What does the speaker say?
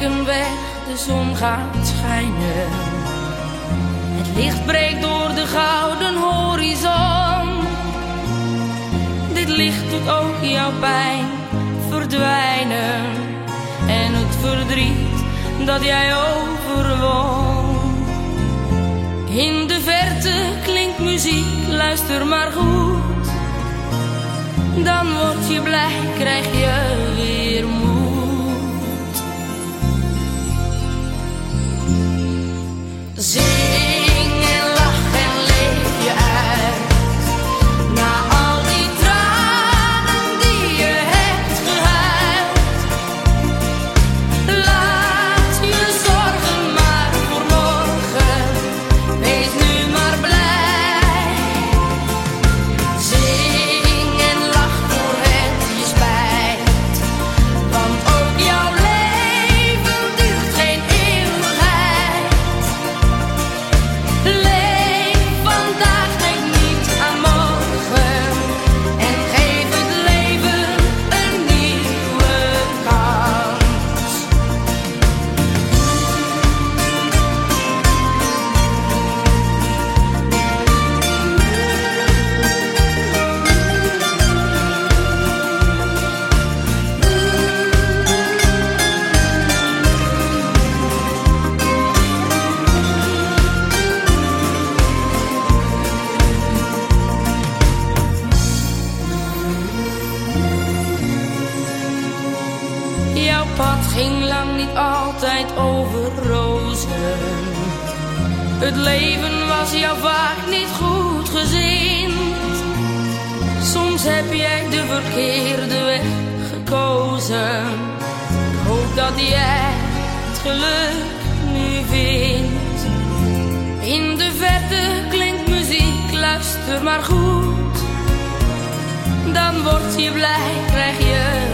lijken weg, de zon gaat schijnen. Het licht breekt door de gouden horizon. Dit licht doet ook jouw pijn verdwijnen. En het verdriet dat jij overwon. In de verte klinkt muziek, luister maar goed. Dan word je blij, krijg je pad ging lang niet altijd over rozen. Het leven was jou vaak niet goed gezind. Soms heb jij de verkeerde weg gekozen. Ik hoop dat jij het geluk nu vindt. In de verte klinkt muziek, luister maar goed. Dan word je blij, krijg je